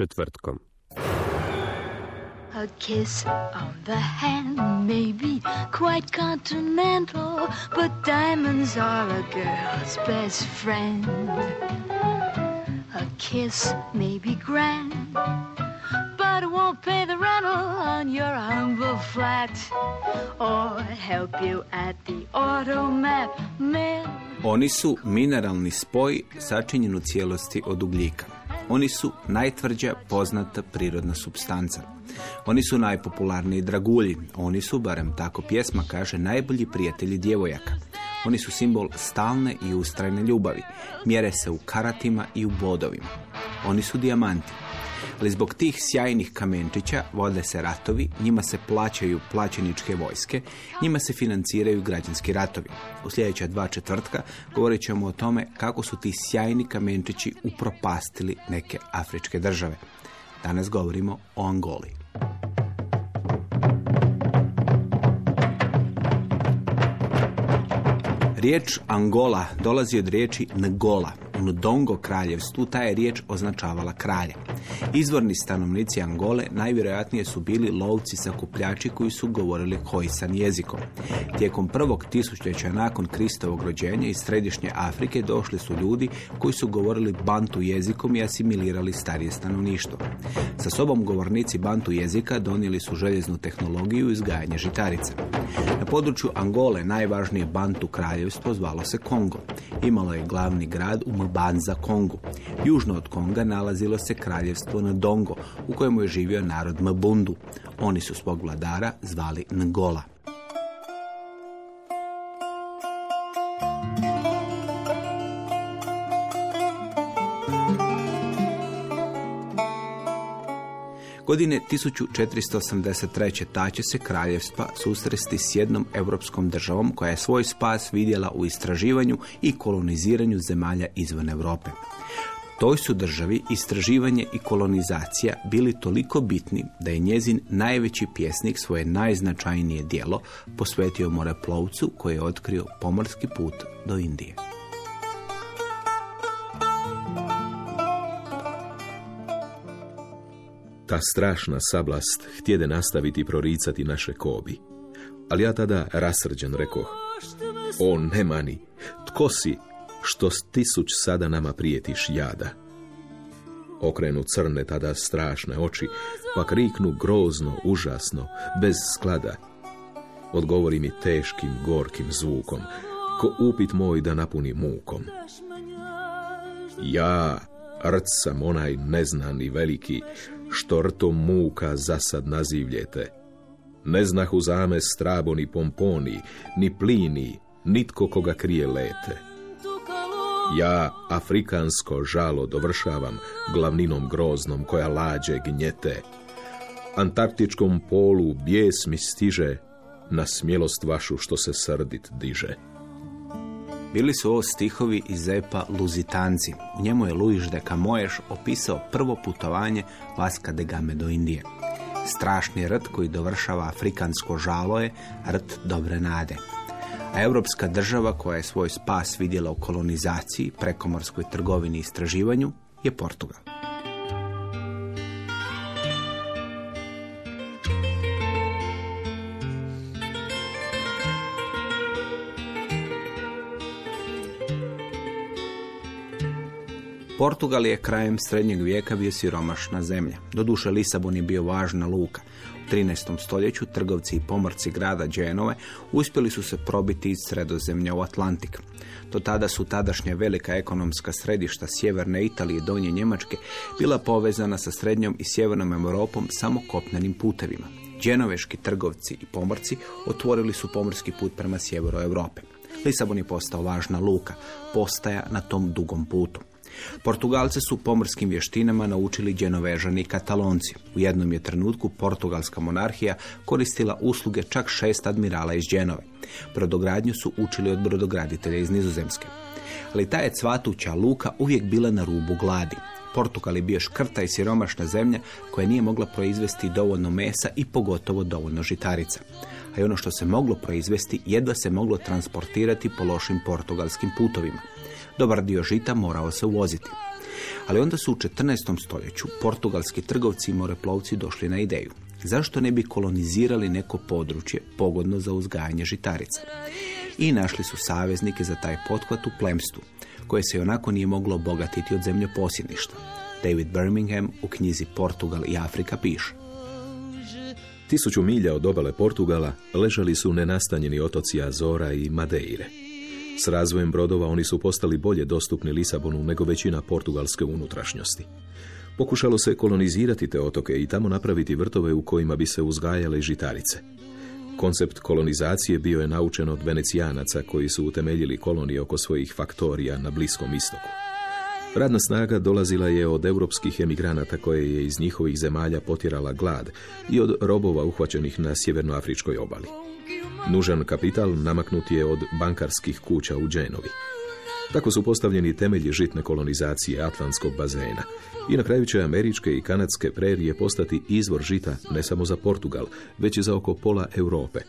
Četvrtkom. A kiss on the hand may be quite continental, but diamonds are a girl's best friend. A kiss may be grand, but it won't pay the rental on your humble flat or help you at the automat mill. Oni su mineralni spoj sačinjen u cijelosti od ugljika. Oni su najtvrđa poznata prirodna substanca. Oni su najpopularniji dragulji. Oni su, barem tako pjesma kaže, najbolji prijatelji djevojaka. Oni su simbol stalne i ustrajne ljubavi. Mjere se u karatima i u bodovima. Oni su dijamanti. Ali zbog tih sjajnih kamenčića vode se ratovi, njima se plaćaju plaćeničke vojske, njima se financiraju građanski ratovi. U sljedeća dva četvrtka govorit ćemo o tome kako su ti sjajni kamenčići upropastili neke afričke države. Danas govorimo o Angoli. Riječ Angola dolazi od riječi Ngola. U Ndongo kraljevstvu ta je riječ označavala kralja. Izvorni stanovnici Angole najvjerojatnije su bili lovci sakupljači koji su govorili hojsan jezikom. Tijekom prvog tisućljeća nakon Kristovog rođenja iz središnje Afrike došli su ljudi koji su govorili bantu jezikom i asimilirali starije stanovništvo. Sa sobom govornici bantu jezika donijeli su željeznu tehnologiju i uzgajanje žitarica. Na području Angole najvažnije bantu kraljevstvo zvalo se Kongo. Imalo je glavni grad u Mbanza Kongu. Južno od Konga nalazilo se kraljevstvo Ndongo u kojemu je živio narod Mbundu. Oni su svog vladara zvali Ngola. Godine 1483. ta će se kraljevstva susresti s jednom europskom državom koja je svoj spas vidjela u istraživanju i koloniziranju zemalja izvan Europe. Toj su državi istraživanje i kolonizacija bili toliko bitni da je njezin najveći pjesnik svoje najznačajnije djelo posvetio moreplovcu koji je otkrio pomorski put do Indije. Ta strašna sablast htjede nastaviti proricati naše kobi. Ali ja tada rasrđen rekoh, o nemani, tko si, što tisuć sada nama prijetiš jada? Okrenu crne tada strašne oči, pa kriknu grozno, užasno, bez sklada. Odgovori mi teškim, gorkim zvukom, ko upit moj da napuni mukom. Ja, rc sam onaj neznani veliki, što rtom muka zasad nazivljete. Ne znahu zame strabo ni pomponi, ni plini, nitko koga krije lete. Ja afrikansko žalo dovršavam glavninom groznom koja lađe gnjete. Antarktičkom polu bijes mi stiže na smjelost vašu što se srdit diže. Bili su ovo stihovi iz epa Luzitanci. U njemu je Luis de Camoes opisao prvo putovanje Vaska de Game do Indije. Strašni rt koji dovršava afrikansko žalo je rt dobre nade. A europska država koja je svoj spas vidjela u kolonizaciji, prekomorskoj trgovini i istraživanju je Portugal. Portugal je krajem srednjeg vijeka bio siromašna zemlja. Doduše Lisabon je bio važna luka. 13. stoljeću trgovci i pomorci grada Dženove uspjeli su se probiti iz sredozemlja u Atlantik. Do tada su tadašnja velika ekonomska središta sjeverne Italije i donje Njemačke bila povezana sa srednjom i sjevernom Europom samo kopnenim putevima. Dženoveški trgovci i pomorci otvorili su pomorski put prema sjeveru Europe. Lisabon je postao važna luka, postaja na tom dugom putu. Portugalce su pomorskim vještinama naučili dženovežani i katalonci. U jednom je trenutku portugalska monarhija koristila usluge čak šest admirala iz Dženove. Brodogradnju su učili od brodograditelja iz Nizozemske. Ali ta je cvatuća luka uvijek bila na rubu gladi. Portugal je bio škrta i siromašna zemlja koja nije mogla proizvesti dovoljno mesa i pogotovo dovoljno žitarica. A ono što se moglo proizvesti jedva se moglo transportirati po lošim portugalskim putovima. Dobar dio žita morao se uvoziti. Ali onda su u 14. stoljeću portugalski trgovci i moreplovci došli na ideju. Zašto ne bi kolonizirali neko područje pogodno za uzgajanje žitarica? I našli su saveznike za taj pothvat u plemstvu, koje se onako nije moglo obogatiti od posjedništva. David Birmingham u knjizi Portugal i Afrika piše. Tisuću milja od obale Portugala ležali su nenastanjeni otoci Azora i Madeire. S razvojem brodova oni su postali bolje dostupni Lisabonu nego većina portugalske unutrašnjosti. Pokušalo se kolonizirati te otoke i tamo napraviti vrtove u kojima bi se uzgajale žitarice. Koncept kolonizacije bio je naučen od venecijanaca koji su utemeljili kolonije oko svojih faktorija na Bliskom istoku. Radna snaga dolazila je od europskih emigranata koje je iz njihovih zemalja potjerala glad i od robova uhvaćenih na sjevernoafričkoj obali. Nužan kapital namaknut je od bankarskih kuća u Dženovi. Tako su postavljeni temelji žitne kolonizacije Atlantskog bazena i na kraju će američke i kanadske prerije postati izvor žita ne samo za Portugal, već i za oko pola Europe.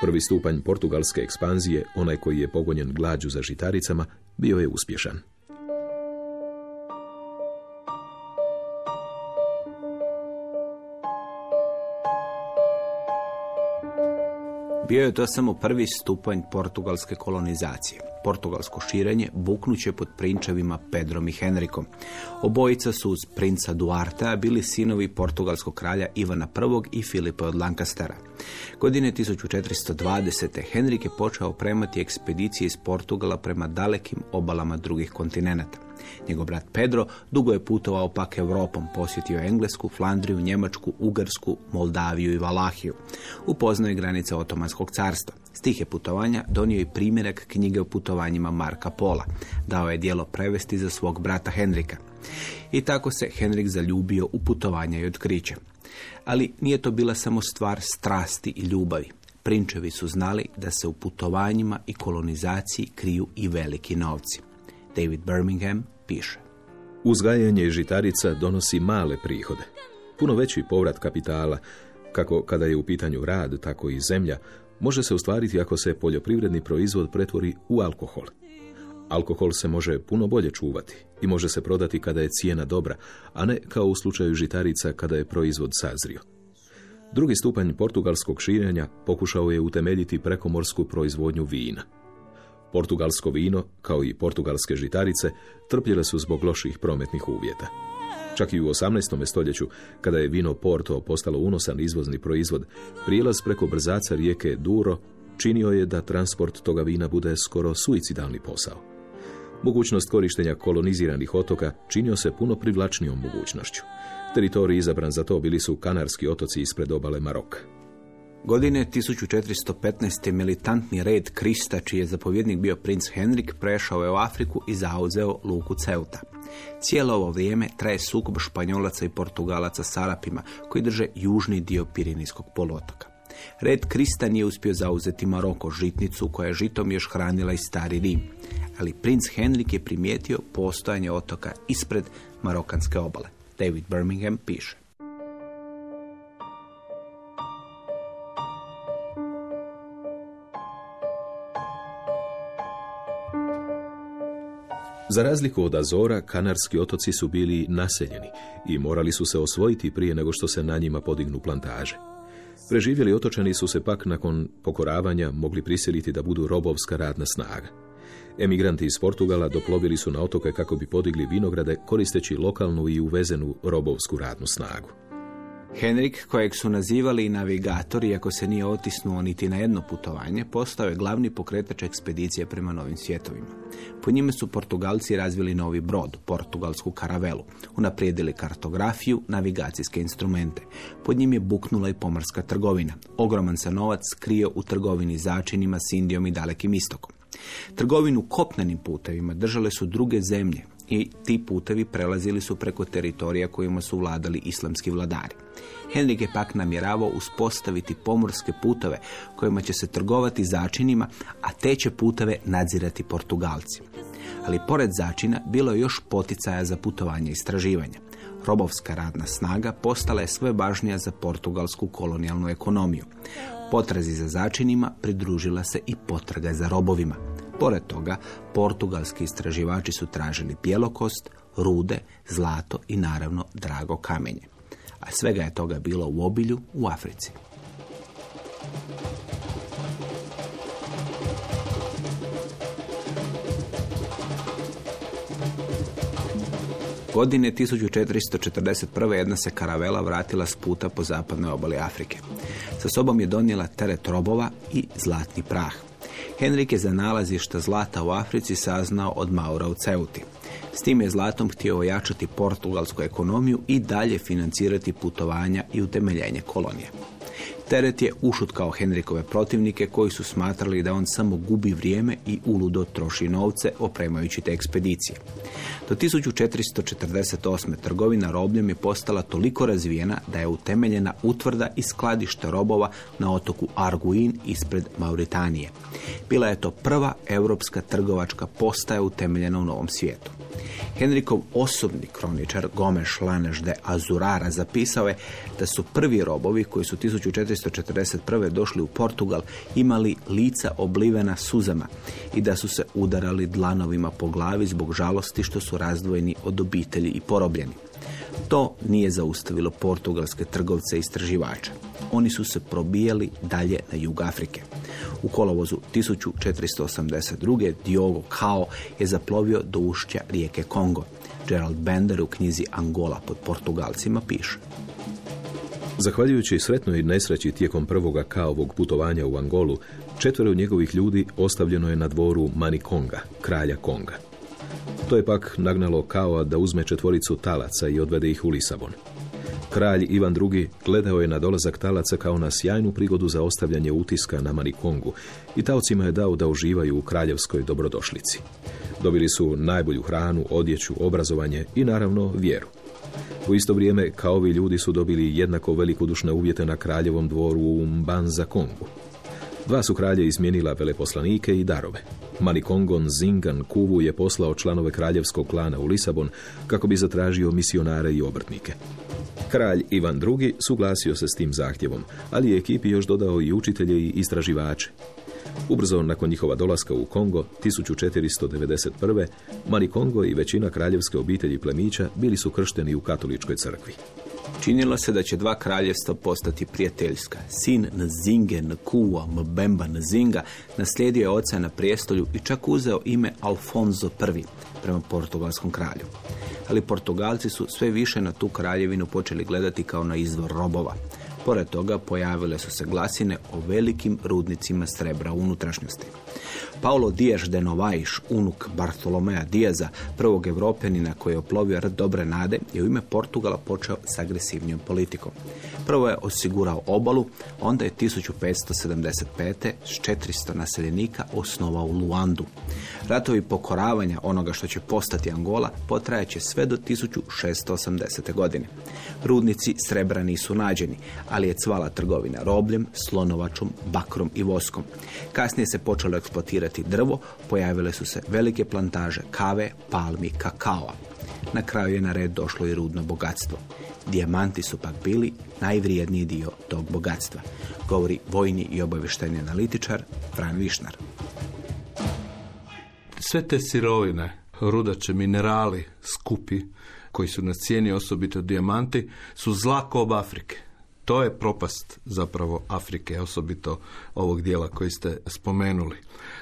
Prvi stupanj portugalske ekspanzije, onaj koji je pogonjen glađu za žitaricama, bio je uspješan. Bio je to samo prvi stupanj portugalske kolonizacije. Portugalsko širenje buknuće pod prinčevima Pedrom i Henrikom. Obojica su uz princa Duartea bili sinovi portugalskog kralja Ivana I i Filipa od Lancastera. Godine 1420. Henrik je počeo premati ekspedicije iz Portugala prema dalekim obalama drugih kontinenata. Njegov brat Pedro dugo je putovao pak Europom, posjetio Englesku, Flandriju, Njemačku, Ugarsku, Moldaviju i Valahiju. Upoznao je granice Otomanskog carstva. S tih je putovanja donio i primjerak knjige o putovanjima Marka Pola. Dao je dijelo prevesti za svog brata Henrika. I tako se Henrik zaljubio u putovanja i otkriće. Ali nije to bila samo stvar strasti i ljubavi. Prinčevi su znali da se u putovanjima i kolonizaciji kriju i veliki novci. David Birmingham piše. Uzgajanje žitarica donosi male prihode. Puno veći povrat kapitala, kako kada je u pitanju rad, tako i zemlja, može se ostvariti ako se poljoprivredni proizvod pretvori u alkohol. Alkohol se može puno bolje čuvati i može se prodati kada je cijena dobra, a ne kao u slučaju žitarica kada je proizvod sazrio. Drugi stupanj portugalskog širenja pokušao je utemeljiti prekomorsku proizvodnju vina. Portugalsko vino, kao i portugalske žitarice, trpjele su zbog loših prometnih uvjeta. Čak i u 18. stoljeću, kada je vino Porto postalo unosan izvozni proizvod, prijelaz preko brzaca rijeke Duro činio je da transport toga vina bude skoro suicidalni posao. Mogućnost korištenja koloniziranih otoka činio se puno privlačnijom mogućnošću. Teritorij izabran za to bili su Kanarski otoci ispred obale Maroka. Godine 1415. militantni red Krista, čiji je zapovjednik bio princ Henrik, prešao je u Afriku i zauzeo luku Ceuta. Cijelo ovo vrijeme traje sukob Španjolaca i Portugalaca s Arapima, koji drže južni dio Pirinijskog poluotoka. Red Krista nije uspio zauzeti Maroko, žitnicu koja je žitom još hranila i stari Rim, ali princ Henrik je primijetio postojanje otoka ispred marokanske obale. David Birmingham piše. Za razliku od Azora, Kanarski otoci su bili naseljeni i morali su se osvojiti prije nego što se na njima podignu plantaže. Preživjeli otočani su se pak nakon pokoravanja mogli prisiliti da budu robovska radna snaga. Emigranti iz Portugala doplovili su na otoke kako bi podigli vinograde koristeći lokalnu i uvezenu robovsku radnu snagu. Henrik, kojeg su nazivali i navigator, iako se nije otisnuo niti na jedno putovanje, postao je glavni pokretač ekspedicije prema novim svjetovima. Po njime su Portugalci razvili novi brod, portugalsku karavelu, unaprijedili kartografiju, navigacijske instrumente. Pod njim je buknula i pomorska trgovina. Ogroman se novac skrio u trgovini začinima s Indijom i Dalekim istokom. Trgovinu kopnenim putevima držale su druge zemlje, i ti putevi prelazili su preko teritorija kojima su vladali islamski vladari. Henrik je pak namjeravao uspostaviti pomorske putove kojima će se trgovati začinima, a te će puteve nadzirati Portugalci. Ali pored začina bilo je još poticaja za putovanje i istraživanja. Robovska radna snaga postala je sve važnija za portugalsku kolonijalnu ekonomiju. Potrazi za začinima pridružila se i potraga za robovima. Pored toga, portugalski istraživači su tražili bjelokost, rude, zlato i naravno drago kamenje. A svega je toga bilo u obilju u Africi. Godine 1441. jedna se karavela vratila s puta po zapadnoj obali Afrike. Sa sobom je donijela teret robova i zlatni prah. Henrik je za nalazišta zlata u Africi saznao od Maura u Ceuti. S tim je zlatom htio ojačati portugalsku ekonomiju i dalje financirati putovanja i utemeljenje kolonije. Teret je ušutkao Henrikove protivnike koji su smatrali da on samo gubi vrijeme i uludo troši novce opremajući te ekspedicije. Do 1448. trgovina robljem je postala toliko razvijena da je utemeljena utvrda i skladište robova na otoku Arguin ispred Mauritanije. Bila je to prva europska trgovačka postaja utemeljena u Novom svijetu. Henrikov osobni kroničar Gomes Laneš de Azurara zapisao je da su prvi robovi koji su 1441. došli u Portugal imali lica oblivena suzama i da su se udarali dlanovima po glavi zbog žalosti što su razdvojeni od obitelji i porobljeni. To nije zaustavilo portugalske trgovce i istraživača. Oni su se probijali dalje na jug Afrike. U kolovozu 1482. Diogo Kao je zaplovio do ušća rijeke Kongo. Gerald Bender u knjizi Angola pod Portugalcima piše. Zahvaljujući sretnoj nesreći tijekom prvoga kaovog putovanja u Angolu, četvero njegovih ljudi ostavljeno je na dvoru Manikonga, kralja Konga. To je pak nagnalo Kaoa da uzme četvoricu talaca i odvede ih u Lisabon. Kralj Ivan II. gledao je na dolazak talaca kao na sjajnu prigodu za ostavljanje utiska na Manikongu i taocima je dao da uživaju u kraljevskoj dobrodošlici. Dobili su najbolju hranu, odjeću, obrazovanje i naravno vjeru. U isto vrijeme kaovi ljudi su dobili jednako velikodušne uvjete na kraljevom dvoru u Mbanza Kongu. Dva su kralje izmijenila veleposlanike i darove. Manikongon Zingan Kuvu je poslao članove kraljevskog klana u Lisabon kako bi zatražio misionare i obrtnike. Kralj Ivan II. suglasio se s tim zahtjevom, ali je ekipi još dodao i učitelje i istraživače. Ubrzo nakon njihova dolaska u Kongo 1491. Manikongo i većina kraljevske obitelji plemića bili su kršteni u katoličkoj crkvi. Činilo se da će dva kraljevstva postati prijateljska. Sin Nzinge Nkua Mbemba Nzinga naslijedio je oca na prijestolju i čak uzeo ime Alfonso I prema portugalskom kralju. Ali Portugalci su sve više na tu kraljevinu počeli gledati kao na izvor robova. Pored toga pojavile su se glasine o velikim rudnicima srebra unutrašnjosti. Paulo Diaz de Novais, unuk Bartolomea Diaza, prvog Evropenina koji je oplovio red dobre nade, je u ime Portugala počeo s agresivnijom politikom. Prvo je osigurao obalu, onda je 1575. s 400 naseljenika osnovao Luandu. Ratovi pokoravanja onoga što će postati Angola potrajaće sve do 1680. godine. Rudnici srebra nisu nađeni, ali je cvala trgovina robljem, slonovačom, bakrom i voskom. Kasnije se počelo eksploatirati drvo, pojavile su se velike plantaže kave, palmi, kakaoa. Na kraju je na red došlo i rudno bogatstvo. Dijamanti su pak bili najvrijedniji dio tog bogatstva, govori vojni i obavještajni analitičar Fran Višnar. Sve te sirovine, rudače, minerali, skupi, koji su na cijeni osobito dijamanti, su zla kob Afrike. To je propast zapravo Afrike, osobito ovog dijela koji ste spomenuli.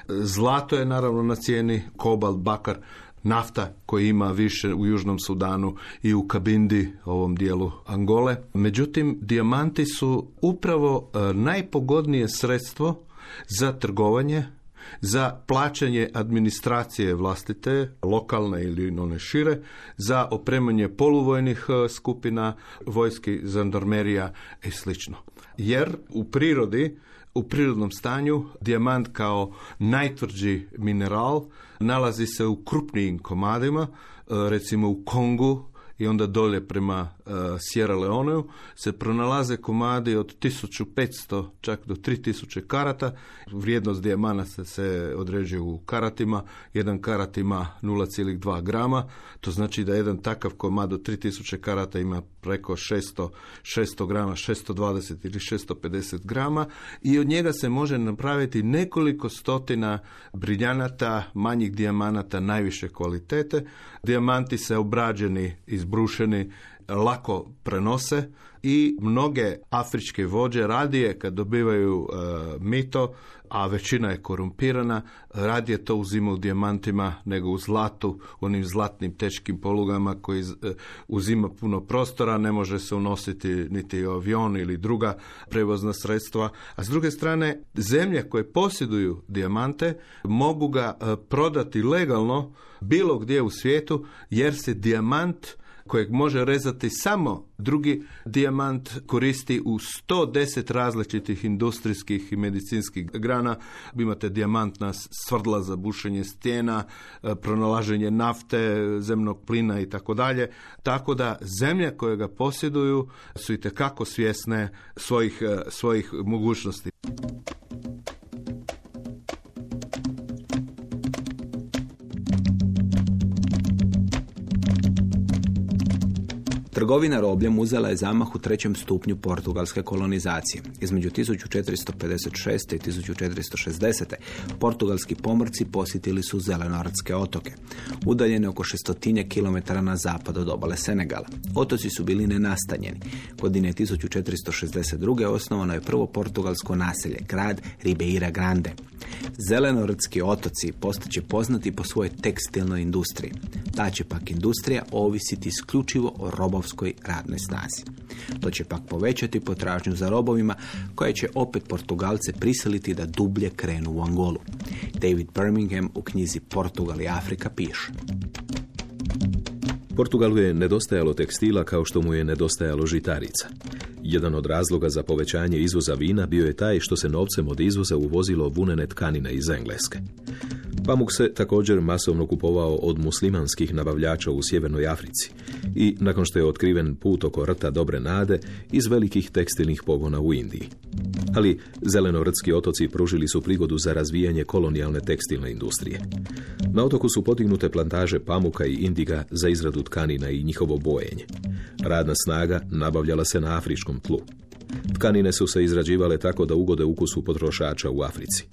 Zlato je naravno na cijeni, kobalt, bakar, nafta koji ima više u Južnom Sudanu i u Kabindi, ovom dijelu Angole. Međutim, dijamanti su upravo e, najpogodnije sredstvo za trgovanje, za plaćanje administracije vlastite, lokalne ili one šire, za opremanje poluvojnih e, skupina, vojski, zandarmerija i slično. Jer u prirodi u prirodnom stanju dijamant kao najtvrđi mineral nalazi se u krupnijim komadima, e, recimo u Kongu i onda dolje prema Sierra Leoneu se pronalaze komadi od 1500 čak do 3000 karata. Vrijednost dijamanata se određuje u karatima. Jedan karat ima 0,2 grama. To znači da jedan takav komad od 3000 karata ima preko 600, 600 grama, 620 ili 650 grama i od njega se može napraviti nekoliko stotina briljanata, manjih dijamanata najviše kvalitete. Dijamanti se obrađeni, izbrušeni, lako prenose i mnoge afričke vođe radije kad dobivaju e, mito, a većina je korumpirana, radije to uzima u dijamantima nego u zlatu, u onim zlatnim teškim polugama koji e, uzima puno prostora, ne može se unositi niti avion ili druga prevozna sredstva. A s druge strane, zemlje koje posjeduju dijamante mogu ga e, prodati legalno bilo gdje u svijetu jer se dijamant kojeg može rezati samo drugi dijamant koristi u 110 različitih industrijskih i medicinskih grana. Imate dijamantna svrdla za bušenje stijena, e, pronalaženje nafte, zemnog plina i tako dalje. Tako da zemlje koje ga posjeduju su i tekako svjesne svojih, e, svojih mogućnosti. Trgovina robljem uzela je zamah u trećem stupnju portugalske kolonizacije. Između 1456. i 1460. portugalski pomorci posjetili su Zelenoradske otoke, udaljene oko šestotinje kilometara na zapad od obale Senegala. Otoci su bili nenastanjeni. Godine 1462. osnovano je prvo portugalsko naselje, grad Ribeira Grande. Zelenorodski otoci postaće poznati po svojoj tekstilnoj industriji. Ta će pak industrija ovisiti isključivo o robovskoj radnoj snazi. To će pak povećati potražnju za robovima koje će opet Portugalce prisiliti da dublje krenu u Angolu. David Birmingham u knjizi Portugal i Afrika piše. Portugalu je nedostajalo tekstila kao što mu je nedostajalo žitarica. Jedan od razloga za povećanje izvoza vina bio je taj što se novcem od izvoza uvozilo vunene tkanine iz Engleske. Pamuk se također masovno kupovao od muslimanskih nabavljača u Sjevernoj Africi i, nakon što je otkriven put oko rta Dobre Nade, iz velikih tekstilnih pogona u Indiji. Ali zelenovrtski otoci pružili su prigodu za razvijanje kolonijalne tekstilne industrije. Na otoku su potignute plantaže pamuka i indiga za izradu tkanina i njihovo bojenje. Radna snaga nabavljala se na afričkom tlu. Tkanine su se izrađivale tako da ugode ukusu potrošača u Africi.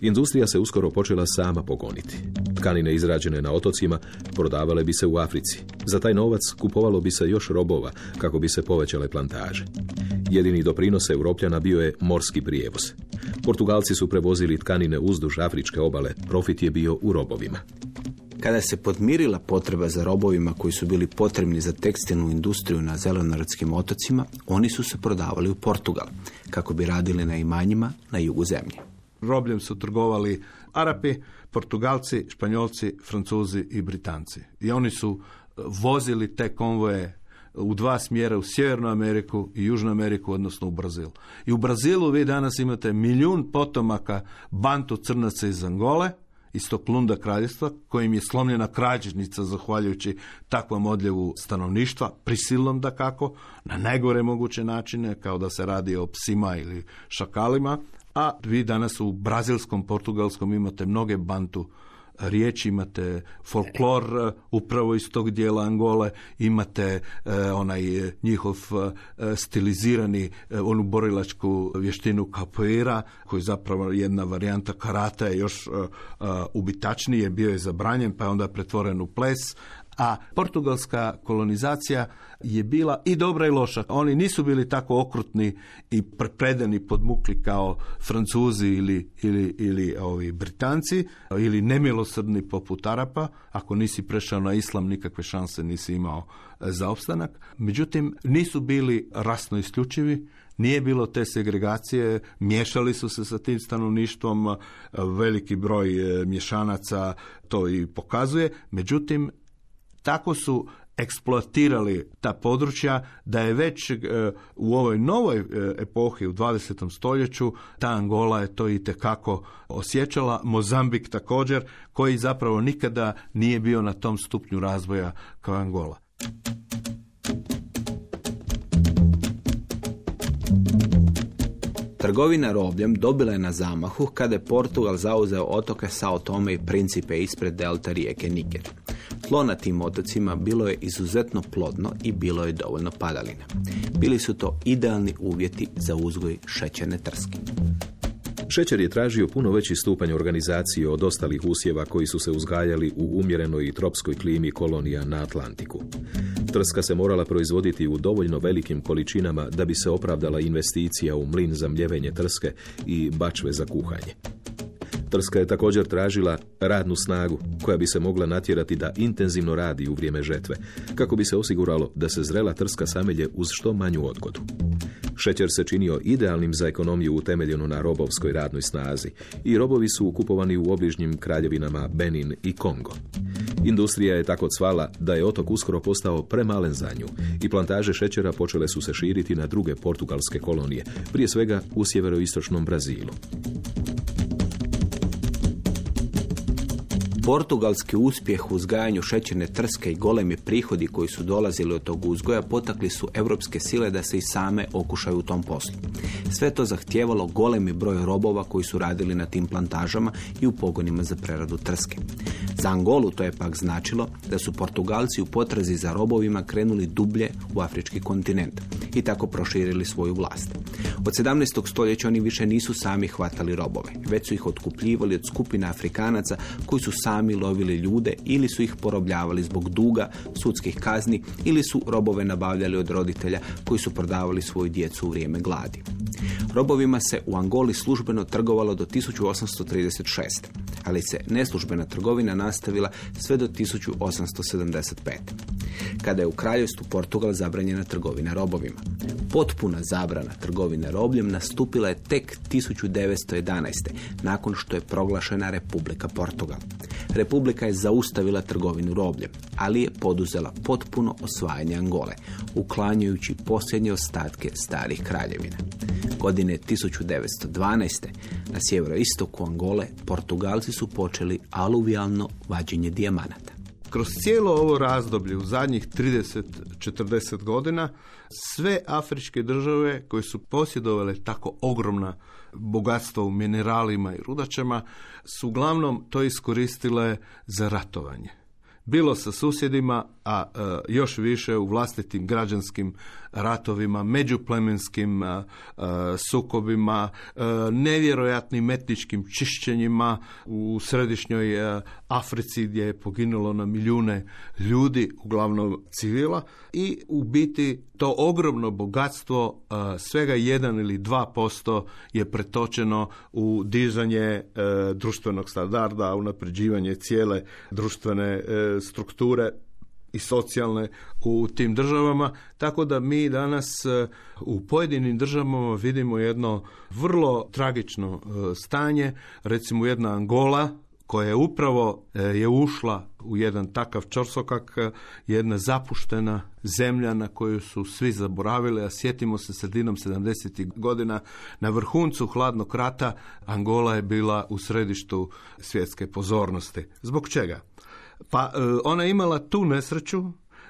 Industrija se uskoro počela sama pogoniti. Tkanine izrađene na otocima prodavale bi se u Africi. Za taj novac kupovalo bi se još robova kako bi se povećale plantaže. Jedini doprinos Europljana bio je morski prijevoz. Portugalci su prevozili tkanine uzduž afričke obale, profit je bio u robovima. Kada se podmirila potreba za robovima koji su bili potrebni za tekstilnu industriju na zelenoradskim otocima, oni su se prodavali u Portugal, kako bi radili na imanjima na jugu zemlje. Robljem su trgovali Arapi, Portugalci, Španjolci, Francuzi i Britanci. I oni su e, vozili te konvoje u dva smjera u Sjevernu Ameriku i Južnu Ameriku, odnosno u Brazil. I u Brazilu vi danas imate milijun potomaka bantu crnaca iz Angole, iz tog lunda kraljevstva, kojim je slomljena krađežnica zahvaljujući takvom odljevu stanovništva, prisilnom da kako, na najgore moguće načine, kao da se radi o psima ili šakalima, a vi danas u brazilskom, portugalskom imate mnoge bantu riječi, imate folklor e, upravo iz tog dijela Angole, imate e, onaj e, njihov stilizirani onu borilačku vještinu capoeira, koji je zapravo jedna varijanta karata je još ubitačniji, bio je zabranjen pa je onda pretvoren u ples, A portugalska kolonizacija je bila i dobra i loša. Oni nisu bili tako okrutni i predani podmukli kao Francuzi ili, ili, ili ovi Britanci ili nemilosrdni poput Arapa. Ako nisi prešao na islam, nikakve šanse nisi imao e, za opstanak. Međutim, nisu bili rasno isključivi, nije bilo te segregacije, miješali su se sa tim stanovništvom, e, veliki broj e, mješanaca to i pokazuje, međutim, tako su eksploatirali ta područja da je već e, u ovoj novoj epohi u 20. stoljeću ta Angola je to i tekako osjećala, Mozambik također koji zapravo nikada nije bio na tom stupnju razvoja kao Angola. Trgovina robljem dobila je na zamahu kada je Portugal zauzeo otoke Sao Tome i Principe ispred delta rijeke Niger. Tlo na tim otocima bilo je izuzetno plodno i bilo je dovoljno padalina. Bili su to idealni uvjeti za uzgoj šećerne trske. Šećer je tražio puno veći stupanj organizacije od ostalih usjeva koji su se uzgajali u umjerenoj i tropskoj klimi kolonija na Atlantiku. Trska se morala proizvoditi u dovoljno velikim količinama da bi se opravdala investicija u mlin za mljevenje trske i bačve za kuhanje. Trska je također tražila radnu snagu koja bi se mogla natjerati da intenzivno radi u vrijeme žetve, kako bi se osiguralo da se zrela trska samelje uz što manju odgodu. Šećer se činio idealnim za ekonomiju utemeljenu na robovskoj radnoj snazi i robovi su kupovani u obližnjim kraljevinama Benin i Kongo. Industrija je tako cvala da je otok uskoro postao premalen za nju i plantaže šećera počele su se širiti na druge portugalske kolonije, prije svega u sjeveroistočnom Brazilu. Portugalski uspjeh u uzgajanju šećerne trske i golemi prihodi koji su dolazili od tog uzgoja potakli su europske sile da se i same okušaju u tom poslu. Sve to zahtijevalo golemi broj robova koji su radili na tim plantažama i u pogonima za preradu trske. Za Angolu to je pak značilo da su Portugalci u potrazi za robovima krenuli dublje u afrički kontinent i tako proširili svoju vlast. Od 17. stoljeća oni više nisu sami hvatali robove, već su ih otkupljivali od skupina Afrikanaca koji su sami lovili ljude ili su ih porobljavali zbog duga, sudskih kazni ili su robove nabavljali od roditelja koji su prodavali svoju djecu u vrijeme gladi. Robovima se u Angoli službeno trgovalo do 1836, ali se neslužbena trgovina nastavila sve do 1875. Kada je u kraljevstvu Portugal zabranjena trgovina robovima. Potpuna zabrana trgovine robljem nastupila je tek 1911. nakon što je proglašena Republika Portugal. Republika je zaustavila trgovinu robljem, ali je poduzela potpuno osvajanje Angole, uklanjajući posljednje ostatke starih kraljevina. Godine 1912. na sjeveroistoku Angole Portugalci su počeli aluvijalno vađenje dijamanata. Kroz cijelo ovo razdoblje u zadnjih 30-40 godina sve afričke države koje su posjedovale tako ogromna bogatstva u mineralima i rudačama su uglavnom to iskoristile za ratovanje bilo sa susjedima, a e, još više u vlastitim građanskim ratovima, međuplemenskim e, sukobima, e, nevjerojatnim etničkim čišćenjima u središnjoj Africi gdje je poginulo na milijune ljudi, uglavnom civila. I u biti to ogromno bogatstvo svega 1 ili 2% je pretočeno u dizanje društvenog standarda, unapređivanje cijele društvene strukture i socijalne u tim državama, tako da mi danas e, u pojedinim državama vidimo jedno vrlo tragično e, stanje, recimo jedna Angola koja je upravo e, je ušla u jedan takav čorsokak, jedna zapuštena zemlja na koju su svi zaboravili, a sjetimo se sredinom 70. godina na vrhuncu hladnog rata Angola je bila u središtu svjetske pozornosti. Zbog čega? Pa e, ona je imala tu nesreću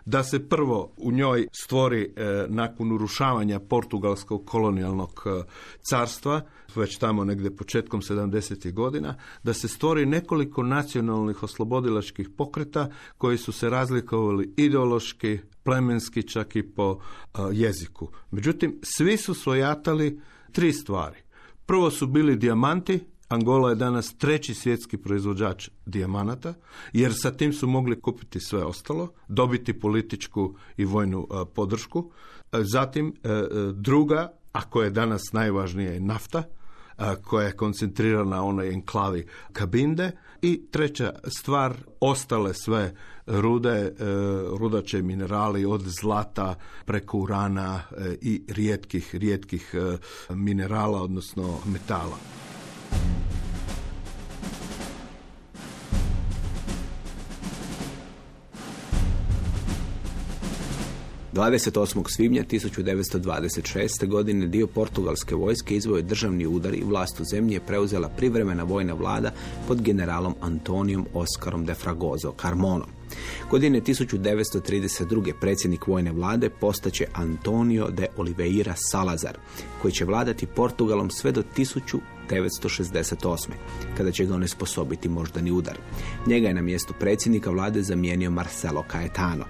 da se prvo u njoj stvori e, nakon urušavanja portugalskog kolonijalnog e, carstva, već tamo negdje početkom 70. godina, da se stvori nekoliko nacionalnih oslobodilačkih pokreta koji su se razlikovali ideološki, plemenski, čak i po jeziku. Međutim, svi su svojatali tri stvari. Prvo su bili dijamanti, Angola je danas treći svjetski proizvođač dijamanata, jer sa tim su mogli kupiti sve ostalo, dobiti političku i vojnu e, podršku. E, Zatim, e, druga, a koja je danas najvažnija, je nafta, koja je koncentrirana na onoj enklavi Kabinde. I treća stvar, ostale sve rude, rudače minerali od zlata preko urana i rijetkih, rijetkih minerala, odnosno metala. 28. svibnja 1926. godine dio portugalske vojske izveo je državni udar i vlast u zemlji je preuzela privremena vojna vlada pod generalom Antonijom Oskarom de Fragoso Carmonom. Godine 1932. predsjednik vojne vlade postaće Antonio de Oliveira Salazar, koji će vladati Portugalom sve do 1968. kada će ga onesposobiti moždani udar. Njega je na mjestu predsjednika vlade zamijenio Marcelo Caetano.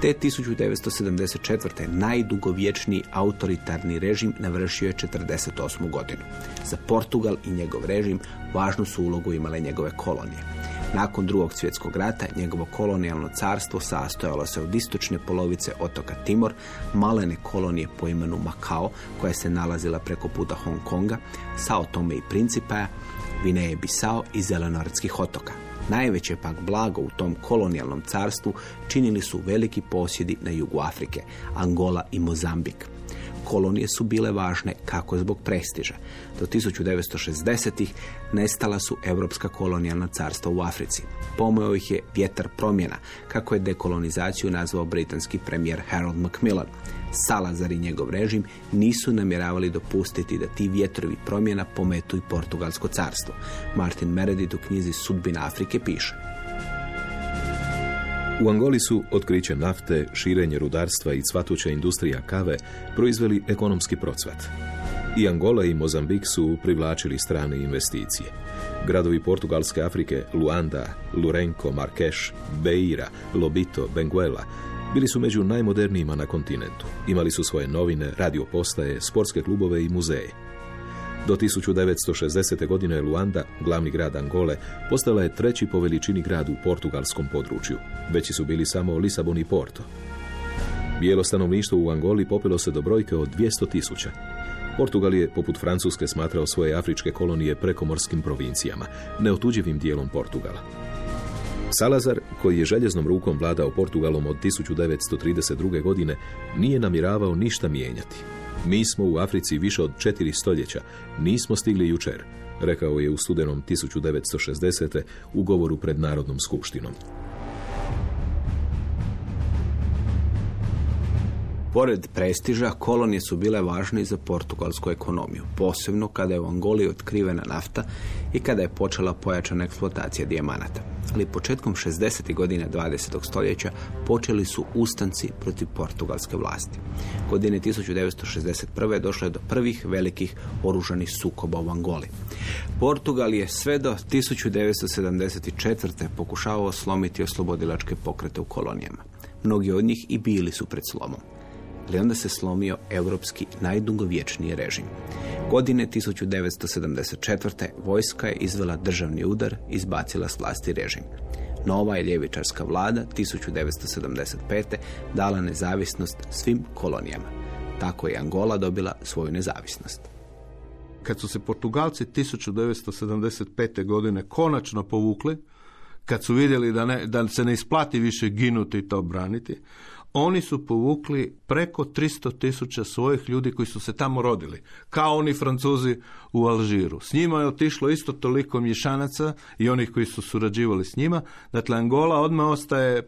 Te 1974. najdugovječniji autoritarni režim navršio je 48. godinu. Za Portugal i njegov režim važnu su ulogu imale njegove kolonije. Nakon drugog svjetskog rata njegovo kolonijalno carstvo sastojalo se od istočne polovice otoka Timor, malene kolonije po imenu Makao, koja se nalazila preko puta Hong Konga, Sao Tome i Principaja, Vineje Bisao i Zelenortskih otoka. Najveće pak blago u tom kolonijalnom carstvu činili su veliki posjedi na jugu Afrike, Angola i Mozambik kolonije su bile važne kako zbog prestiža. Do 1960-ih nestala su europska kolonijalna carstva u Africi. Pomojao ih je vjetar promjena, kako je dekolonizaciju nazvao britanski premijer Harold Macmillan. Salazar i njegov režim nisu namjeravali dopustiti da ti vjetrovi promjena pometu i portugalsko carstvo. Martin Meredith u knjizi Sudbina Afrike piše. U Angoli su otkriće nafte, širenje rudarstva i cvatuća industrija kave proizveli ekonomski procvat. I Angola i Mozambik su privlačili strane investicije. Gradovi Portugalske Afrike, Luanda, Lurenko, Markeš, Beira, Lobito, Benguela, bili su među najmodernijima na kontinentu. Imali su svoje novine, radio postaje, sportske klubove i muzeje. Do 1960. godine Luanda, glavni grad Angole, postala je treći po veličini grad u portugalskom području. Veći su bili samo Lisabon i Porto. Bijelo stanovništvo u Angoli popilo se do brojke od 200 tisuća. Portugal je, poput Francuske, smatrao svoje afričke kolonije prekomorskim provincijama, neotuđivim dijelom Portugala. Salazar, koji je željeznom rukom vladao Portugalom od 1932. godine, nije namjeravao ništa mijenjati. Mi smo u Africi više od četiri stoljeća, nismo stigli jučer, rekao je u studenom 1960. u govoru pred Narodnom skupštinom. Pored prestiža, kolonije su bile važne i za portugalsku ekonomiju, posebno kada je u Angoli otkrivena nafta i kada je počela pojačana eksploatacija dijamanata. Ali početkom 60. godina 20. stoljeća počeli su ustanci protiv portugalske vlasti. Godine 1961. došlo je do prvih velikih oružanih sukoba u Angoli. Portugal je sve do 1974. pokušavao slomiti oslobodilačke pokrete u kolonijama. Mnogi od njih i bili su pred slomom ali onda se slomio europski najdugovječniji režim. Godine 1974. vojska je izvela državni udar i izbacila s vlasti režim. Nova je ljevičarska vlada 1975. dala nezavisnost svim kolonijama. Tako je Angola dobila svoju nezavisnost. Kad su se Portugalci 1975. godine konačno povukli, kad su vidjeli da, ne, da se ne isplati više ginuti i to braniti, oni su povukli preko 300 tisuća svojih ljudi koji su se tamo rodili, kao oni Francuzi u Alžiru. S njima je otišlo isto toliko mješanaca i onih koji su surađivali s njima. Dakle, Angola odmah ostaje e,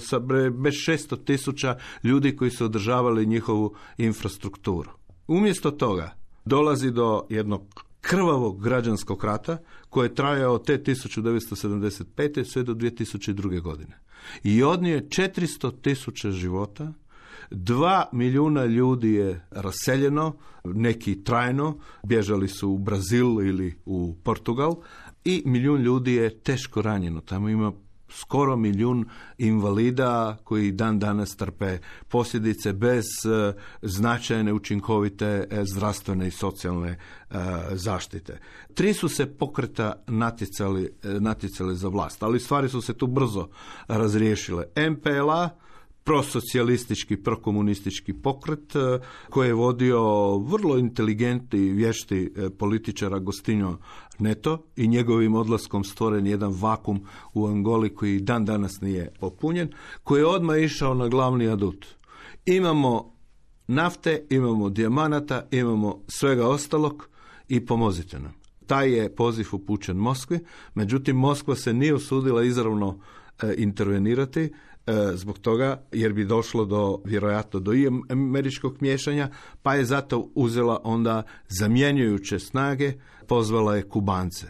sa bez 600 tisuća ljudi koji su održavali njihovu infrastrukturu. Umjesto toga dolazi do jednog krvavog građanskog rata koje je trajao te 1975. sve do 2002. godine. I odnije 400 tisuća života, dva milijuna ljudi je raseljeno, neki trajno, bježali su u Brazil ili u Portugal i milijun ljudi je teško ranjeno. Tamo ima skoro milijun invalida koji dan danas trpe posljedice bez e, značajne učinkovite e, zdravstvene i socijalne e, zaštite. Tri su se pokreta natjecali, natjecali za vlast, ali stvari su se tu brzo razriješile. MPLA, prosocijalistički, prokomunistički pokret koji je vodio vrlo inteligentni i vješti e, političar Agostinho Neto i njegovim odlaskom stvoren jedan vakum u Angoli koji dan danas nije popunjen, koji je odmah išao na glavni adut. Imamo nafte, imamo dijamanata, imamo svega ostalog i pomozite nam. Taj je poziv upućen Moskvi, međutim Moskva se nije usudila izravno e, intervenirati, zbog toga jer bi došlo do vjerojatno do i američkog miješanja pa je zato uzela onda zamjenjujuće snage pozvala je Kubance.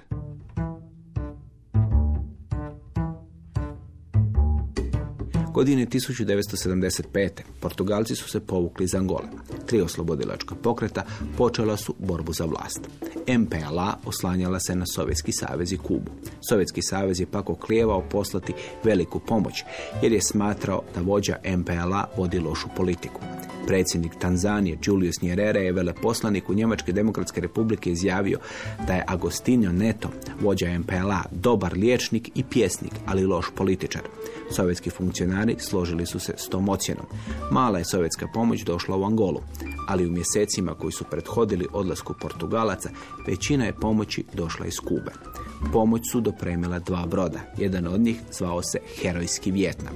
Godine 1975. Portugalci su se povukli iz Angole. Tri oslobodilačka pokreta počela su borbu za vlast. MPLA oslanjala se na Sovjetski savez i Kubu. Sovjetski savez je pak oklijevao poslati veliku pomoć, jer je smatrao da vođa MPLA vodi lošu politiku. Predsjednik Tanzanije Julius Nyerere je veleposlanik u Njemačke demokratske republike izjavio da je Agostinho Neto, vođa MPLA, dobar liječnik i pjesnik, ali loš političar. Sovjetski funkcionari složili su se s tom ocjenom. Mala je sovjetska pomoć došla u Angolu, ali u mjesecima koji su prethodili odlasku Portugalaca, većina je pomoći došla iz Kube. Pomoć su dopremila dva broda. Jedan od njih zvao se Herojski Vjetnam.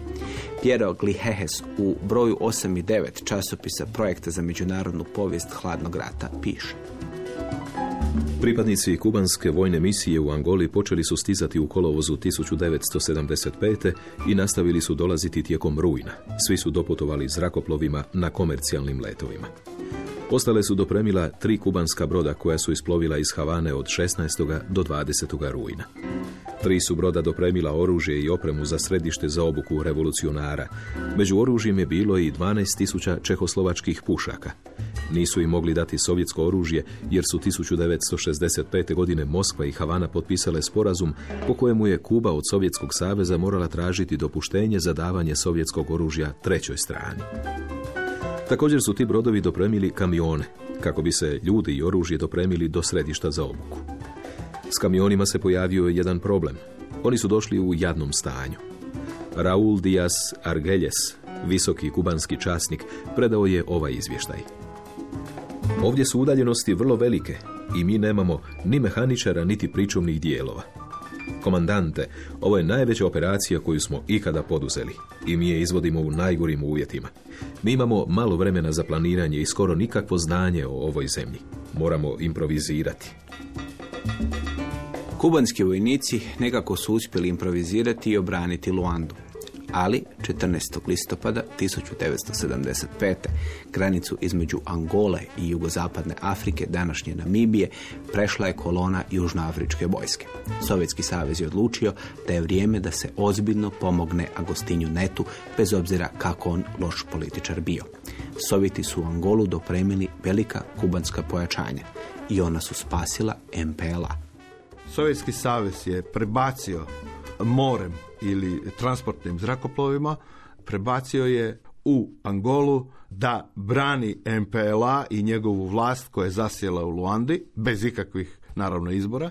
Piero Glihehes u broju 8 i 9 časopisa Projekta za međunarodnu povijest hladnog rata piše. Pripadnici kubanske vojne misije u Angoli počeli su stizati u kolovozu 1975. i nastavili su dolaziti tijekom rujna. Svi su doputovali zrakoplovima na komercijalnim letovima. Ostale su dopremila tri kubanska broda koja su isplovila iz Havane od 16. do 20. rujna. Tri su broda dopremila oružje i opremu za središte za obuku revolucionara. Među oružjem je bilo i 12.000 čehoslovačkih pušaka. Nisu im mogli dati sovjetsko oružje jer su 1965. godine Moskva i Havana potpisale sporazum po kojemu je Kuba od Sovjetskog saveza morala tražiti dopuštenje za davanje sovjetskog oružja trećoj strani. Također su ti brodovi dopremili kamione, kako bi se ljudi i oružje dopremili do središta za obuku. S kamionima se pojavio jedan problem. Oni su došli u jadnom stanju. Raul Diaz Argelles, visoki kubanski časnik, predao je ovaj izvještaj. Ovdje su udaljenosti vrlo velike i mi nemamo ni mehaničara niti pričuvnih dijelova. Komandante, ovo je najveća operacija koju smo ikada poduzeli i mi je izvodimo u najgorim uvjetima. Mi imamo malo vremena za planiranje i skoro nikakvo znanje o ovoj zemlji. Moramo improvizirati. Kubanski vojnici nekako su uspjeli improvizirati i obraniti Luandu ali 14. listopada 1975. granicu između Angole i jugozapadne Afrike, današnje Namibije, prešla je kolona južnoafričke vojske. Sovjetski savez je odlučio da je vrijeme da se ozbiljno pomogne Agostinju Netu, bez obzira kako on loš političar bio. Sovjeti su u Angolu dopremili velika kubanska pojačanja i ona su spasila MPLA. Sovjetski savez je prebacio morem ili transportnim zrakoplovima prebacio je u Angolu da brani MPLA i njegovu vlast koja je zasjela u Luandi bez ikakvih naravno izbora.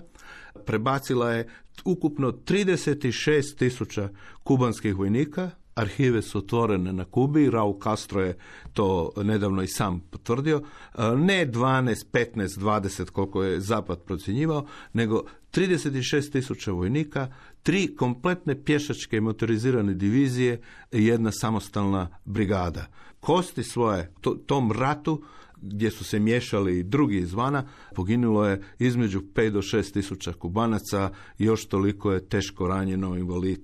Prebacila je ukupno 36 tisuća kubanskih vojnika. Arhive su otvorene na Kubi, Raul Castro je to nedavno i sam potvrdio, ne 12, 15, 20 koliko je Zapad procjenjivao, nego 36 tisuća vojnika, tri kompletne pješačke motorizirane divizije i jedna samostalna brigada. Kosti svoje tom ratu gdje su se miješali drugi izvana, poginulo je između 5 do 6 tisuća kubanaca, još toliko je teško ranjeno invalid,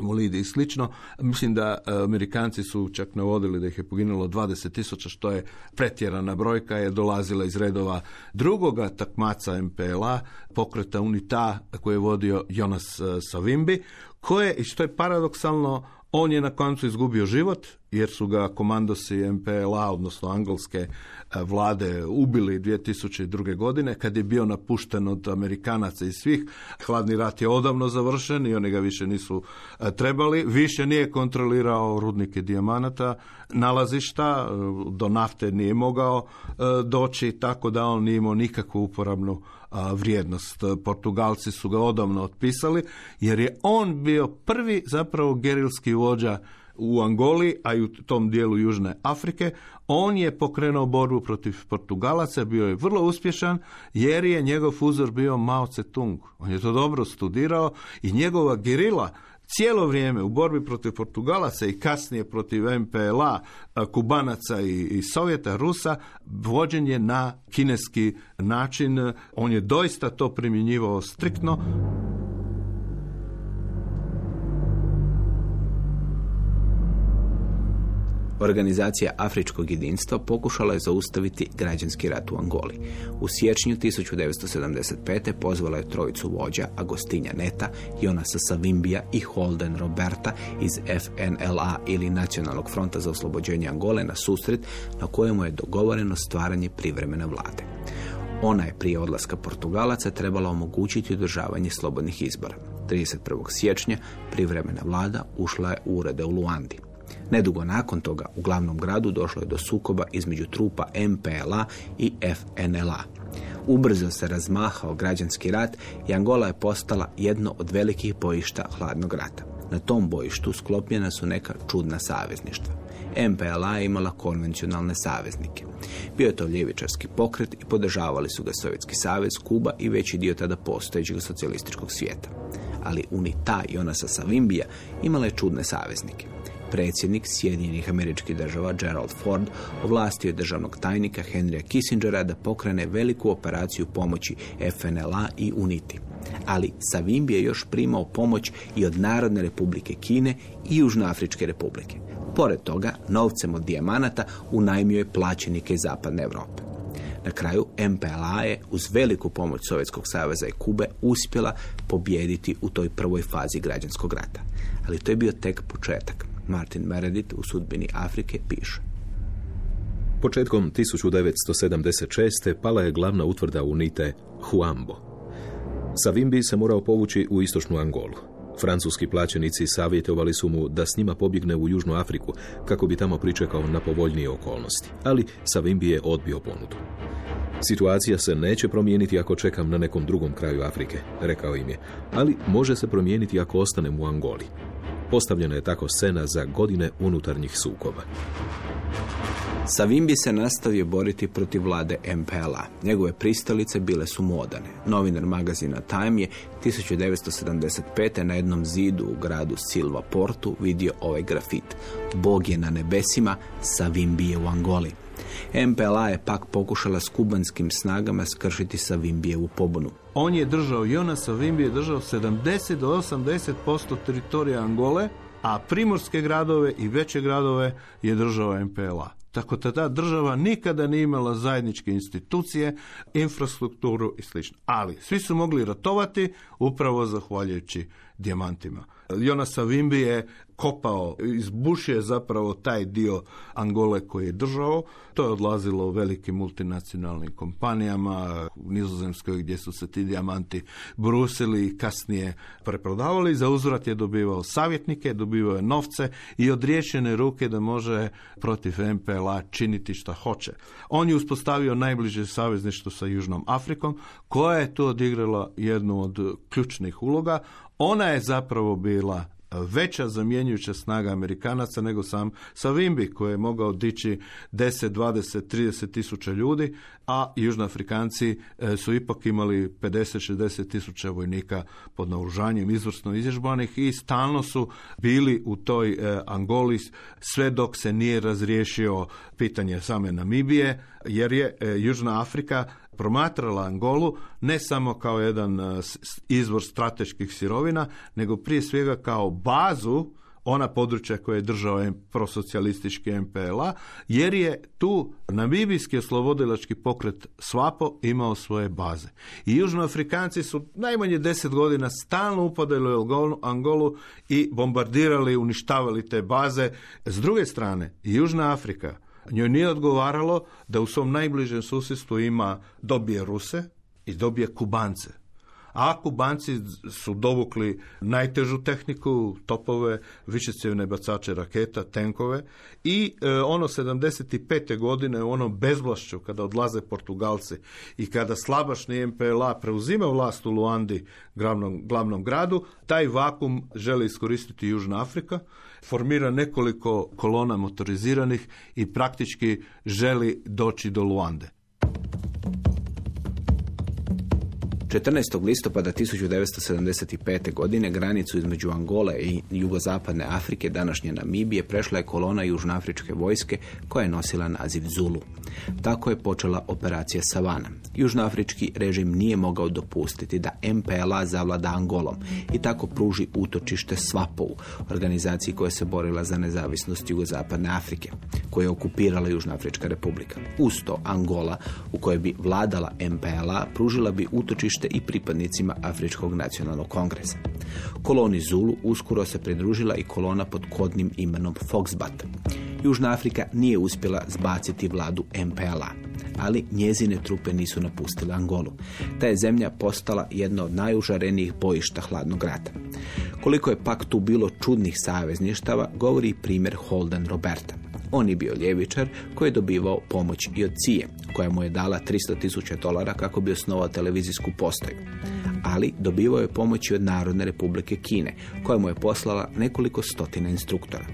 Molidi i slično. Mislim da e, Amerikanci su čak navodili da ih je poginulo 20 tisuća, što je pretjerana brojka, je dolazila iz redova drugoga takmaca MPLA, pokreta UNITA koje je vodio Jonas e, Savimbi, koje, i što je paradoksalno, On je na koncu izgubio život jer su ga komandosi MPLA, odnosno angolske e, vlade, ubili 2002. godine kad je bio napušten od Amerikanaca i svih. Hladni rat je odavno završen i oni ga više nisu e, trebali. Više nije kontrolirao rudnike dijamanata, nalazišta, e, do nafte nije mogao doći, tako da on nije imao nikakvu uporabnu vrijednost. Portugalci su ga odavno otpisali jer je on bio prvi zapravo gerilski vođa u Angoli, a i u tom dijelu Južne Afrike, on je pokrenuo borbu protiv Portugalaca, bio je vrlo uspješan jer je njegov uzor bio Mao Tse-tung. On je to dobro studirao i njegova gerila cijelo vrijeme u borbi protiv Portugalaca i kasnije protiv MPLA, Kubanaca i, i Sovjeta, Rusa, vođen je na kineski način. On je doista to primjenjivao striktno. Organizacija Afričkog jedinstva pokušala je zaustaviti građanski rat u Angoli. U siječnju 1975. pozvala je trojicu vođa Agostinja Neta, Jonasa Savimbija i Holden Roberta iz FNLA ili Nacionalnog fronta za oslobođenje Angole na susret na kojemu je dogovoreno stvaranje privremene vlade. Ona je prije odlaska Portugalaca trebala omogućiti održavanje slobodnih izbora. 31. siječnja privremena vlada ušla je u urede u Luandi. Nedugo nakon toga u glavnom gradu došlo je do sukoba između trupa MPLA i FNLA. Ubrzo se razmahao građanski rat i Angola je postala jedno od velikih bojišta hladnog rata. Na tom bojištu sklopljena su neka čudna savezništva. MPLA je imala konvencionalne saveznike. Bio je to ljevičarski pokret i podržavali su ga Sovjetski savez, Kuba i veći dio tada postojećeg socijalističkog svijeta. Ali UNITA i ona sa Savimbija imala je čudne saveznike predsjednik Sjedinjenih američkih država Gerald Ford ovlastio je državnog tajnika Henrya Kissingera da pokrene veliku operaciju pomoći FNLA i UNITI. Ali Savimbi je još primao pomoć i od Narodne republike Kine i Južnoafričke republike. Pored toga, novcem od dijamanata unajmio je plaćenike iz Zapadne Europe. Na kraju MPLA je uz veliku pomoć Sovjetskog saveza i Kube uspjela pobijediti u toj prvoj fazi građanskog rata. Ali to je bio tek početak. Martin Meredith u sudbini Afrike piše. Početkom 1976. pala je glavna utvrda UNITE Huambo. Savimbi se morao povući u istočnu Angolu. Francuski plaćenici savjetovali su mu da s njima pobjegne u Južnu Afriku kako bi tamo pričekao na povoljnije okolnosti, ali Savimbi je odbio ponudu. Situacija se neće promijeniti ako čekam na nekom drugom kraju Afrike, rekao im je, ali može se promijeniti ako ostanem u Angoli. Postavljena je tako scena za godine unutarnjih sukoba. Savimbi se nastavio boriti protiv vlade MPLA. Njegove pristalice bile su modane. Novinar magazina Time je 1975. na jednom zidu u gradu Silva Portu vidio ovaj grafit. Bog je na nebesima, Savimbi je u Angoli. MPLA je pak pokušala s kubanskim snagama skršiti Savimbijevu pobunu. On je držao, Jonas Savimbi je držao 70 do 80% teritorija Angole, a primorske gradove i veće gradove je držao MPLA. Tako da ta država nikada nije imala zajedničke institucije, infrastrukturu i sl. Ali svi su mogli ratovati upravo zahvaljujući dijamantima. Jonas Savimbi je kopao, izbušio je zapravo taj dio Angole koji je držao. To je odlazilo u velikim multinacionalnim kompanijama u Nizozemskoj gdje su se ti dijamanti brusili i kasnije preprodavali. Za uzvrat je dobivao savjetnike, dobivao je novce i odriješene ruke da može protiv MPLA činiti šta hoće. On je uspostavio najbliže savezništvo sa Južnom Afrikom koja je tu odigrala jednu od ključnih uloga. Ona je zapravo bila veća zamjenjujuća snaga Amerikanaca nego sam Savimbi koji je mogao dići 10, 20, 30 tisuća ljudi, a Južnoafrikanci e, su ipak imali 50, 60 tisuća vojnika pod naoružanjem izvrsno izježbanih i stalno su bili u toj e, Angoli sve dok se nije razriješio pitanje same Namibije, jer je e, Južna Afrika promatrala Angolu ne samo kao jedan izvor strateških sirovina, nego prije svega kao bazu ona područja koje je držao prosocijalistički MPLA, jer je tu namibijski oslobodilački pokret SWAPO imao svoje baze. I južnoafrikanci su najmanje deset godina stalno upadali u Angolu i bombardirali, uništavali te baze. S druge strane, Južna Afrika njoj nije odgovaralo da u svom najbližem susjedstvu ima dobije Ruse i dobije Kubance. A Kubanci su dovukli najtežu tehniku, topove, višecjevne bacače raketa, tenkove i e, ono 75. godine u onom bezvlašću kada odlaze Portugalci i kada slabašni MPLA preuzima vlast u Luandi, glavnom, glavnom gradu, taj vakum želi iskoristiti Južna Afrika, formira nekoliko kolona motoriziranih i praktički želi doći do Luande. 14. listopada 1975. godine granicu između Angole i jugozapadne Afrike, današnje Namibije, prešla je kolona južnoafričke vojske koja je nosila naziv Zulu. Tako je počela operacija Savana. Južnoafrički režim nije mogao dopustiti da MPLA zavlada Angolom i tako pruži utočište Svapovu, organizaciji koja se borila za nezavisnost jugozapadne Afrike, koja je okupirala Južnoafrička republika. Uz to Angola, u kojoj bi vladala MPLA, pružila bi utočište i pripadnicima Afričkog nacionalnog kongresa. Koloni Zulu uskoro se pridružila i kolona pod kodnim imenom Foxbat. Južna Afrika nije uspjela zbaciti vladu MPLA, ali njezine trupe nisu napustile Angolu. Ta je zemlja postala jedna od najužarenijih bojišta hladnog rata. Koliko je pak tu bilo čudnih savezništava, govori primjer Holden Roberta. On je bio ljevičar koji je dobivao pomoć i od Cije, koja mu je dala 300 tisuća dolara kako bi osnovao televizijsku postaju. Ali dobivao je pomoć i od Narodne republike Kine, koja mu je poslala nekoliko stotina instruktora.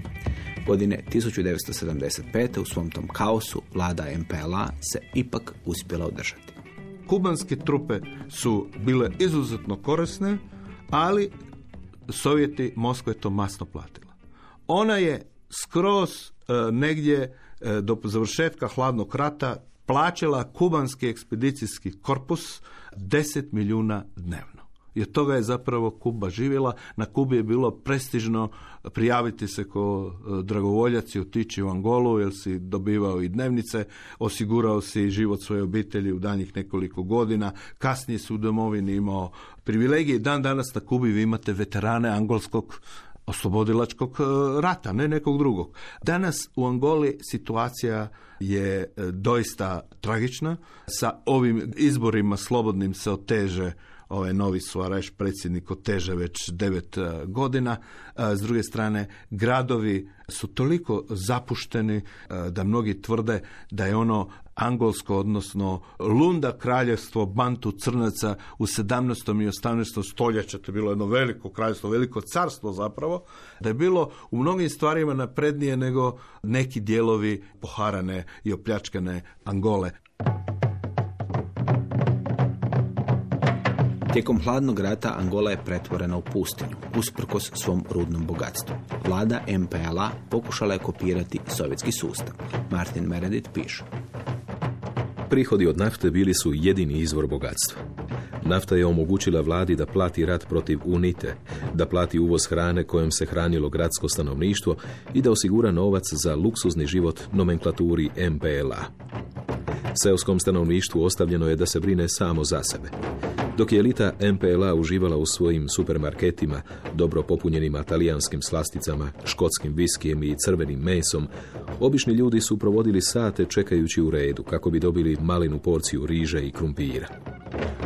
Godine 1975. u svom tom kaosu vlada MPLA se ipak uspjela održati. Kubanske trupe su bile izuzetno korisne, ali Sovjeti Moskva je to masno platila. Ona je skroz negdje e, do završetka hladnog rata plaćala kubanski ekspedicijski korpus 10 milijuna dnevno. I od toga je zapravo Kuba živjela. Na Kubi je bilo prestižno prijaviti se ko e, dragovoljac i otići u Angolu jer si dobivao i dnevnice, osigurao si život svoje obitelji u danjih nekoliko godina. Kasnije su u domovini imao privilegije. Dan danas na Kubi vi imate veterane angolskog oslobodilačkog e, rata, ne nekog drugog. Danas u Angoli situacija je e, doista tragična. Sa ovim izborima slobodnim se oteže ovaj novi Suareš predsjednik oteže već devet e, godina. S druge strane, gradovi su toliko zapušteni da mnogi tvrde da je ono angolsko, odnosno Lunda kraljevstvo Bantu Crnaca u 17. i 18. stoljeću, to je bilo jedno veliko kraljevstvo, veliko carstvo zapravo, da je bilo u mnogim stvarima naprednije nego neki dijelovi poharane i opljačkane Angole. Tijekom hladnog rata Angola je pretvorena u pustinju, usprkos svom rudnom bogatstvu. Vlada MPLA pokušala je kopirati sovjetski sustav. Martin Meredith piše. Prihodi od nafte bili su jedini izvor bogatstva. Nafta je omogućila vladi da plati rat protiv UNITE, da plati uvoz hrane kojom se hranilo gradsko stanovništvo i da osigura novac za luksuzni život nomenklaturi MPLA. Seoskom stanovništvu ostavljeno je da se brine samo za sebe. Dok je elita MPLA uživala u svojim supermarketima, dobro popunjenima talijanskim slasticama, škotskim viskijem i crvenim mesom, obični ljudi su provodili sate čekajući u redu kako bi dobili malinu porciju riže i krumpira.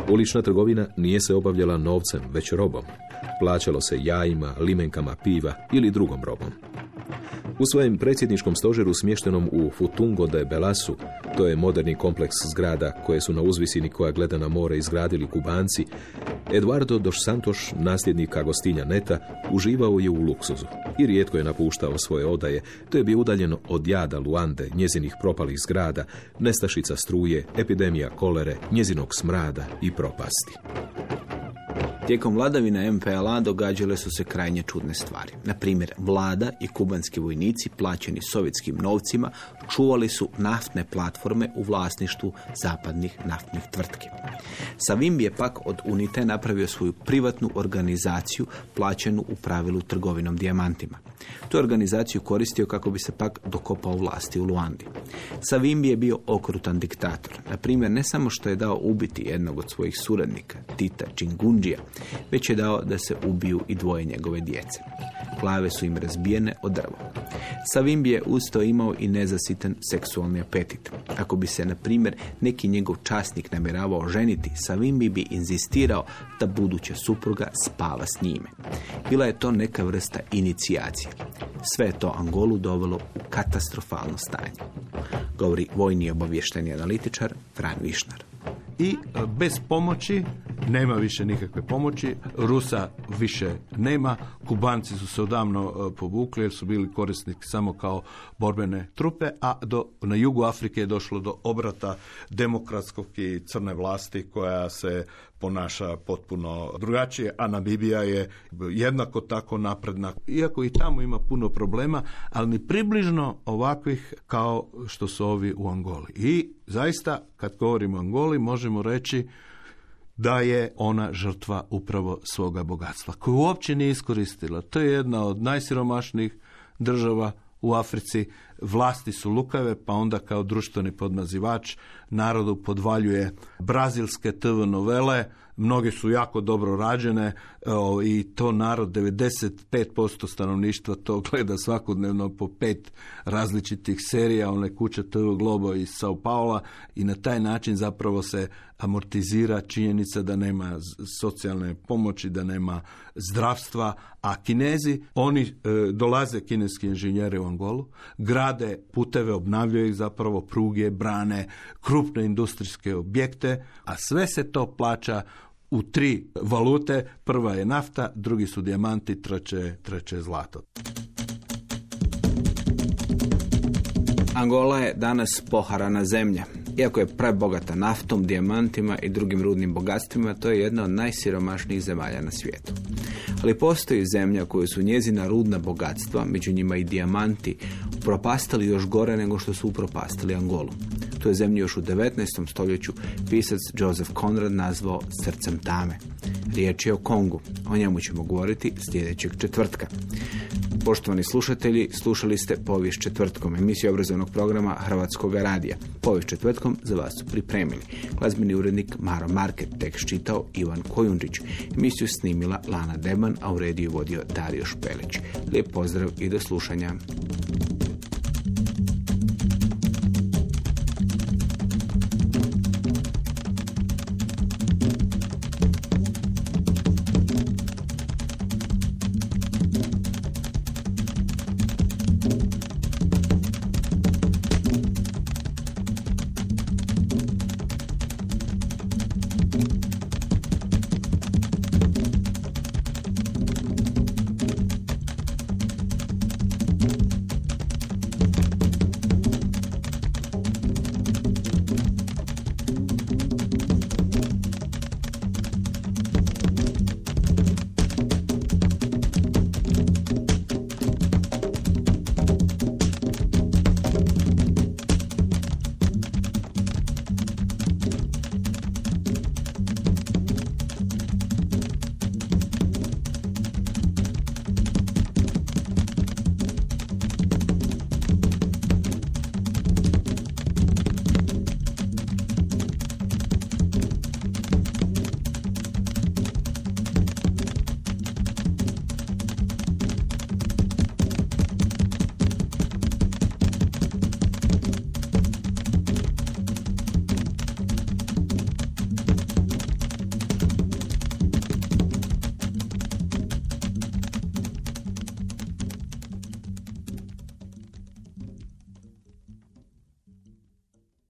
Ulična trgovina nije se obavljala novcem, već robom. Plaćalo se jajima, limenkama piva ili drugom robom. U svojem predsjedničkom stožeru smještenom u Futungo de Belasu, to je moderni kompleks zgrada koje su na uzvisini koja gleda na more izgradili kubanci, Eduardo dos Santos, nasljednik Agostinja Neta, uživao je u luksuzu i rijetko je napuštao svoje odaje, to je bio udaljeno od jada Luande, njezinih propalih zgrada, nestašica struje, epidemija kolere, njezinog smrada i propasti. Tijekom vladavine MPLA događale su se krajnje čudne stvari. Na primjer, vlada i kubanski vojnici plaćeni sovjetskim novcima čuvali su naftne platforme u vlasništvu zapadnih naftnih tvrtki. Savimbi je pak od UNITE napravio svoju privatnu organizaciju plaćenu u pravilu trgovinom dijamantima. Tu organizaciju koristio kako bi se pak dokopao vlasti u Luandi. Savimbi je bio okrutan diktator. Na primjer, ne samo što je dao ubiti jednog od svojih suradnika, Tita Čingundžija, već je dao da se ubiju i dvoje njegove djece. Glave su im razbijene od drvo. Savimbi je usto imao i nezasitan seksualni apetit. Ako bi se, na primjer, neki njegov časnik namjeravao ženiti, Savimbi bi inzistirao da buduća supruga spava s njime. Bila je to neka vrsta inicijacije. Sve je to Angolu dovelo u katastrofalno stanje. Govori vojni obavješteni analitičar Fran Višnar. i e, bez pomoći nema više nikakve pomoći, Rusa više nema, Kubanci su se odavno e, povukli jer su bili korisnik samo kao borbene trupe, a do, na jugu Afrike je došlo do obrata demokratskog i crne vlasti koja se ponaša potpuno drugačije, a Namibija je jednako tako napredna, iako i tamo ima puno problema, ali ni približno ovakvih kao što su ovi u Angoli. I zaista, kad govorimo o Angoli, možemo reći da je ona žrtva upravo svoga bogatstva, koju uopće nije iskoristila. To je jedna od najsiromašnijih država u Africi. Vlasti su lukave, pa onda kao društveni podmazivač narodu podvaljuje brazilske TV novele, mnoge su jako dobro rađene o, i to narod 95% stanovništva to gleda svakodnevno po pet različitih serija, one kuće TV Globo iz Sao Paula i na taj način zapravo se amortizira činjenica da nema socijalne pomoći, da nema zdravstva, a Kinezi, oni e, dolaze kineski inženjeri u Angolu, grade puteve, obnavljaju ih zapravo pruge, brane, krupne industrijske objekte, a sve se to plaća u tri valute. Prva je nafta, drugi su dijamanti, treće, treće zlato. Angola je danas poharana zemlja. Iako je prebogata naftom, dijamantima i drugim rudnim bogatstvima, to je jedna od najsiromašnijih zemalja na svijetu. Ali postoji zemlja koju su njezina rudna bogatstva, među njima i dijamanti, propastili još gore nego što su upropastili Angolu. Tu je zemlju još u 19. stoljeću pisac Joseph Conrad nazvao srcem tame. Riječ je o Kongu. O njemu ćemo govoriti sljedećeg četvrtka. Poštovani slušatelji, slušali ste Povijest četvrtkom, emisiju obrazovnog programa Hrvatskog radija. Povijest četvrtkom za vas su pripremili. Glazbeni urednik Maro Market, tekst čitao Ivan Kojundžić. Emisiju snimila Lana Deman, a u rediju vodio Dario Špelić. Lijep pozdrav i do slušanja.